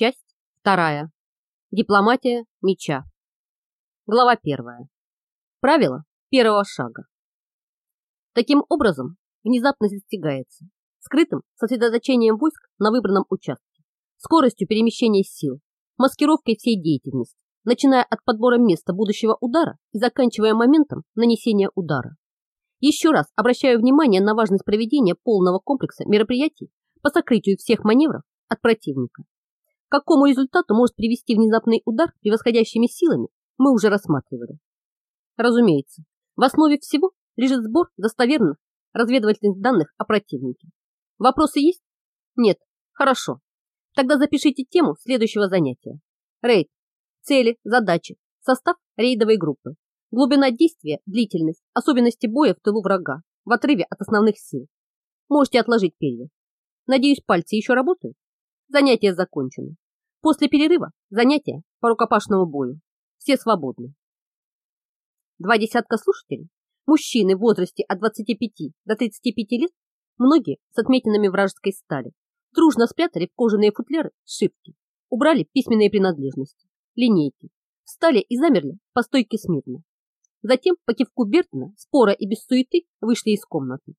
Часть вторая. Дипломатия меча. Глава первая. Правило первого шага. Таким образом, внезапно достигается скрытым сосредоточением войск на выбранном участке, скоростью перемещения сил, маскировкой всей деятельности, начиная от подбора места будущего удара и заканчивая моментом нанесения удара. Еще раз обращаю внимание на важность проведения полного комплекса мероприятий по сокрытию всех маневров от противника. К какому результату может привести внезапный удар превосходящими силами, мы уже рассматривали. Разумеется, в основе всего лежит сбор достоверных разведывательных данных о противнике. Вопросы есть? Нет. Хорошо. Тогда запишите тему следующего занятия. Рейд. Цели, задачи, состав рейдовой группы, глубина действия, длительность, особенности боя в тылу врага, в отрыве от основных сил. Можете отложить перья. Надеюсь, пальцы еще работают? Занятия закончены. После перерыва занятия по рукопашному бою. Все свободны. Два десятка слушателей, мужчины в возрасте от 25 до 35 лет, многие с отметинами вражеской стали, дружно спрятали в кожаные футляры шипки, убрали письменные принадлежности, линейки, встали и замерли по стойке смирно. Затем, по кивку Бертона, спора и без суеты, вышли из комнаты.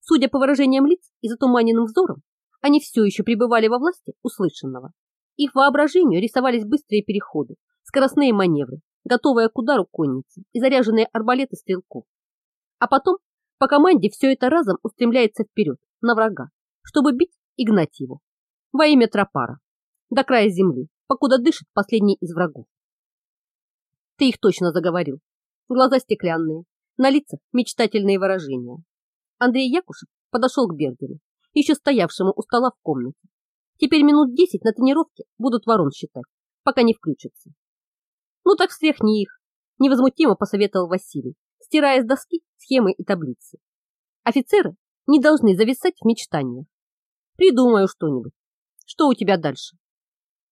Судя по выражениям лиц и затуманенным взором, они все еще пребывали во власти услышанного. Их воображению рисовались быстрые переходы, скоростные маневры, готовые к удару конницы и заряженные арбалеты стрелков. А потом по команде все это разом устремляется вперед, на врага, чтобы бить и гнать его. Во имя Тропара. До края земли, покуда дышит последний из врагов. Ты их точно заговорил. Глаза стеклянные, на лицах мечтательные выражения. Андрей Якушев подошел к Бергеру, еще стоявшему у стола в комнате. Теперь минут десять на тренировке будут ворон считать, пока не включатся. Ну так встряхни их, невозмутимо посоветовал Василий, стирая с доски схемы и таблицы. Офицеры не должны зависать в мечтаниях. Придумаю что-нибудь. Что у тебя дальше?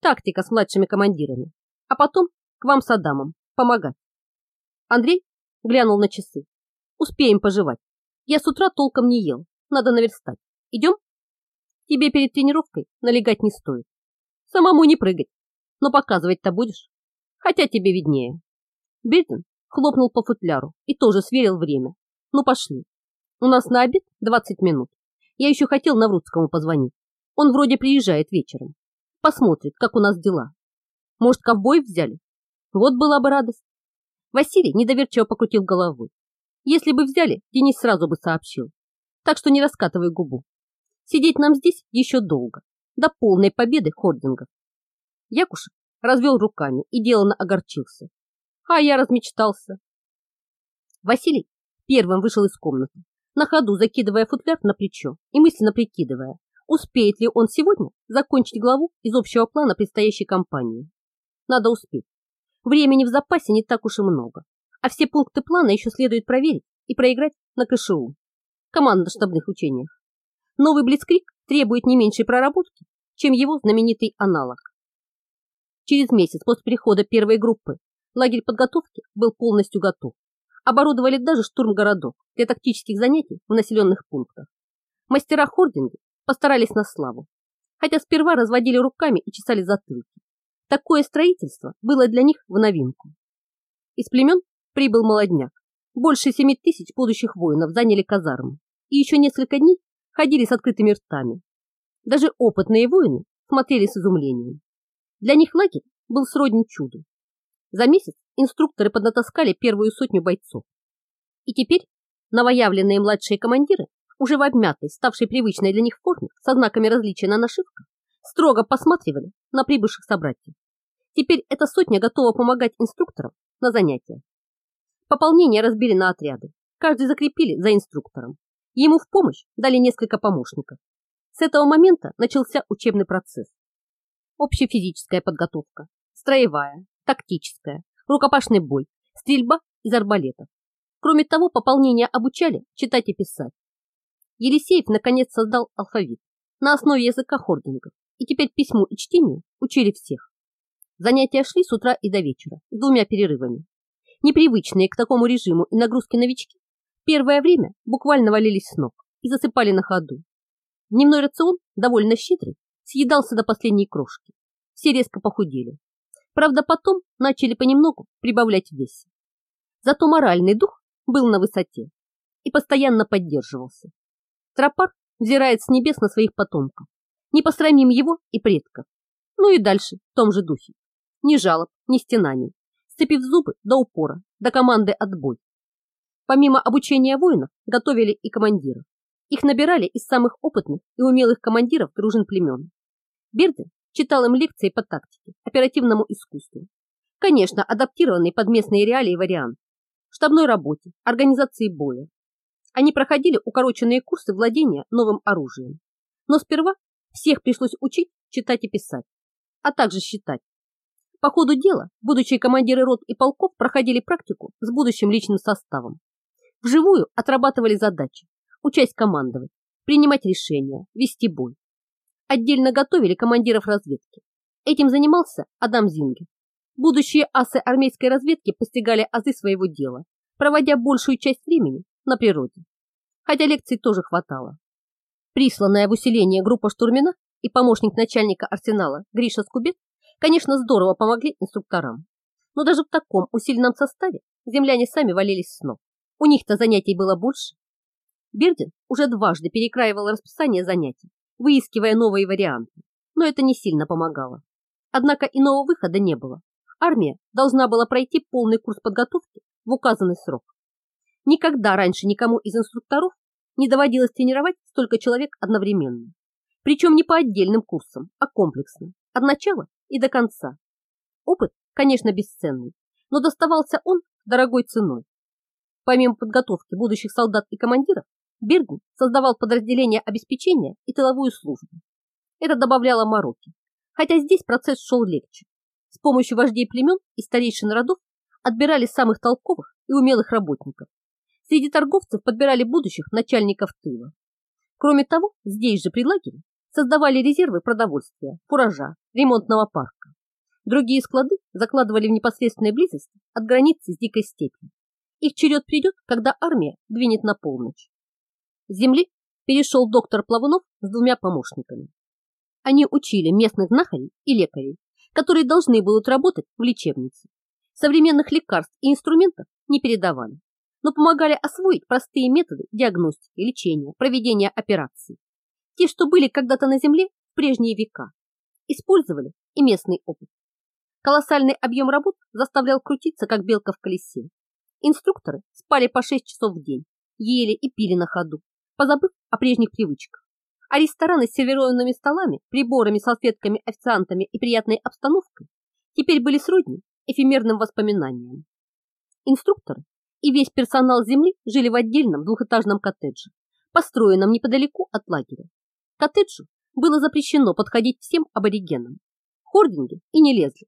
Тактика с младшими командирами. А потом к вам с Адамом помогать. Андрей глянул на часы. Успеем пожевать. Я с утра толком не ел. Надо наверстать. Идем? Тебе перед тренировкой налегать не стоит. Самому не прыгать. Но показывать-то будешь. Хотя тебе виднее. Бертин хлопнул по футляру и тоже сверил время. Ну пошли. У нас на обед 20 минут. Я еще хотел Наврудскому позвонить. Он вроде приезжает вечером. Посмотрит, как у нас дела. Может, ковбой взяли? Вот была бы радость. Василий недоверчиво покрутил головой. Если бы взяли, Денис сразу бы сообщил. Так что не раскатывай губу. Сидеть нам здесь еще долго, до полной победы хордингов. Якушев развел руками и деланно огорчился. А я размечтался. Василий первым вышел из комнаты, на ходу закидывая футляр на плечо и мысленно прикидывая, успеет ли он сегодня закончить главу из общего плана предстоящей кампании. Надо успеть. Времени в запасе не так уж и много, а все пункты плана еще следует проверить и проиграть на КШУ, командно-штабных учениях. Новый Блицкрик требует не меньшей проработки, чем его знаменитый аналог. Через месяц после прихода первой группы лагерь подготовки был полностью готов. Оборудовали даже штурм городов для тактических занятий в населенных пунктах. Мастера хординги постарались на славу, хотя сперва разводили руками и чесали затылки. Такое строительство было для них в новинку. Из племен прибыл молодняк. Больше семи тысяч будущих воинов заняли казармы. И еще несколько дней ходили с открытыми ртами. Даже опытные воины смотрели с изумлением. Для них лагерь был сродни чуду. За месяц инструкторы поднатаскали первую сотню бойцов. И теперь новоявленные младшие командиры, уже в обмятой, ставшей привычной для них форме, со знаками различия на нашивках, строго посматривали на прибывших собратьев. Теперь эта сотня готова помогать инструкторам на занятиях. Пополнение разбили на отряды, каждый закрепили за инструктором. Ему в помощь дали несколько помощников. С этого момента начался учебный процесс. Общефизическая подготовка, строевая, тактическая, рукопашный бой, стрельба из арбалетов. Кроме того, пополнение обучали читать и писать. Елисеев наконец создал алфавит на основе языка хордингов, и теперь письму и чтению учили всех. Занятия шли с утра и до вечера, с двумя перерывами. Непривычные к такому режиму и нагрузке новички Первое время буквально валились с ног и засыпали на ходу. Дневной рацион, довольно щедрый, съедался до последней крошки. все резко похудели. Правда, потом начали понемногу прибавлять вес. Зато моральный дух был на высоте и постоянно поддерживался. Тропар взирает с небес на своих потомков. Не посрамим его и предков. Ну и дальше в том же духе. Ни жалоб, ни стенаний. Сцепив зубы до упора, до команды отбой. Помимо обучения воинов, готовили и командиров. Их набирали из самых опытных и умелых командиров дружин племен. Бердин читал им лекции по тактике, оперативному искусству. Конечно, адаптированный под местные реалии вариант. Штабной работе, организации боя. Они проходили укороченные курсы владения новым оружием. Но сперва всех пришлось учить читать и писать, а также считать. По ходу дела будущие командиры рот и полков проходили практику с будущим личным составом. Вживую отрабатывали задачи, учась командовать, принимать решения, вести бой. Отдельно готовили командиров разведки. Этим занимался Адам Зингер. Будущие асы армейской разведки постигали азы своего дела, проводя большую часть времени на природе. Хотя лекций тоже хватало. Присланная в усиление группа штурмина и помощник начальника арсенала Гриша Скубет Конечно, здорово помогли инструкторам. Но даже в таком усиленном составе земляне сами валились с ног. У них-то занятий было больше. Бердин уже дважды перекраивал расписание занятий, выискивая новые варианты, но это не сильно помогало. Однако иного выхода не было. Армия должна была пройти полный курс подготовки в указанный срок. Никогда раньше никому из инструкторов не доводилось тренировать столько человек одновременно. Причем не по отдельным курсам, а комплексно, от начала и до конца. Опыт, конечно, бесценный, но доставался он дорогой ценой. Помимо подготовки будущих солдат и командиров, Берген создавал подразделения обеспечения и тыловую службу. Это добавляло мороки, хотя здесь процесс шел легче. С помощью вождей племен и старейшин родов отбирали самых толковых и умелых работников. Среди торговцев подбирали будущих начальников тыла. Кроме того, здесь же при лагере создавали резервы продовольствия, фуража, ремонтного парка. Другие склады закладывали в непосредственной близости от границы с дикой степью. Их черед придет, когда армия двинет на полночь. С земли перешел доктор Плавунов с двумя помощниками. Они учили местных знахарей и лекарей, которые должны будут работать в лечебнице. Современных лекарств и инструментов не передавали, но помогали освоить простые методы диагностики, лечения, проведения операций. Те, что были когда-то на земле в прежние века, использовали и местный опыт. Колоссальный объем работ заставлял крутиться, как белка в колесе. Инструкторы спали по 6 часов в день, ели и пили на ходу, позабыв о прежних привычках. А рестораны с сервированными столами, приборами, салфетками, официантами и приятной обстановкой теперь были сродни эфемерным воспоминаниям. Инструкторы и весь персонал земли жили в отдельном двухэтажном коттедже, построенном неподалеку от лагеря. Коттеджу было запрещено подходить всем аборигенам. Хординги и не лезли.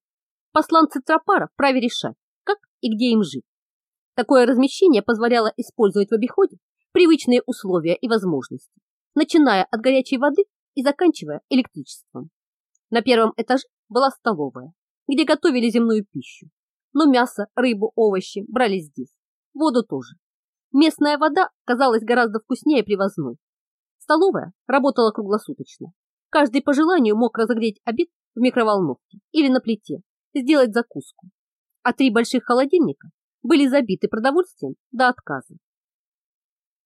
Посланцы Тропара вправе решать, как и где им жить. Такое размещение позволяло использовать в обиходе привычные условия и возможности, начиная от горячей воды и заканчивая электричеством. На первом этаже была столовая, где готовили земную пищу, но мясо, рыбу, овощи брали здесь, воду тоже. Местная вода казалась гораздо вкуснее привозной. Столовая работала круглосуточно. Каждый по желанию мог разогреть обед в микроволновке или на плите, сделать закуску. А три больших холодильника были забиты продовольствием до отказа.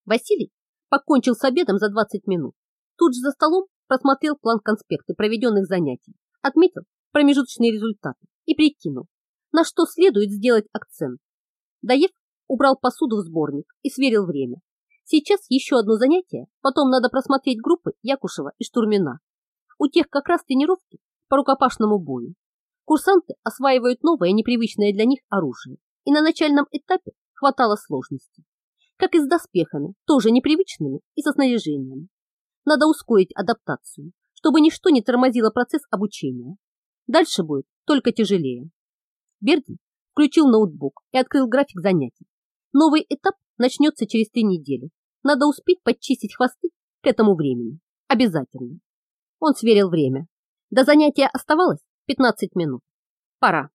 Василий покончил с обедом за 20 минут. Тут же за столом просмотрел план конспекты проведенных занятий, отметил промежуточные результаты и прикинул, на что следует сделать акцент. Доев, убрал посуду в сборник и сверил время. Сейчас еще одно занятие, потом надо просмотреть группы Якушева и Штурмина. У тех как раз тренировки по рукопашному бою. Курсанты осваивают новое, непривычное для них оружие, и на начальном этапе хватало сложностей. Как и с доспехами, тоже непривычными и со снаряжением. Надо ускорить адаптацию, чтобы ничто не тормозило процесс обучения. Дальше будет только тяжелее. Бердин включил ноутбук и открыл график занятий. Новый этап начнется через три недели. Надо успеть подчистить хвосты к этому времени. Обязательно. Он сверил время. До занятия оставалось 15 минут. Пора.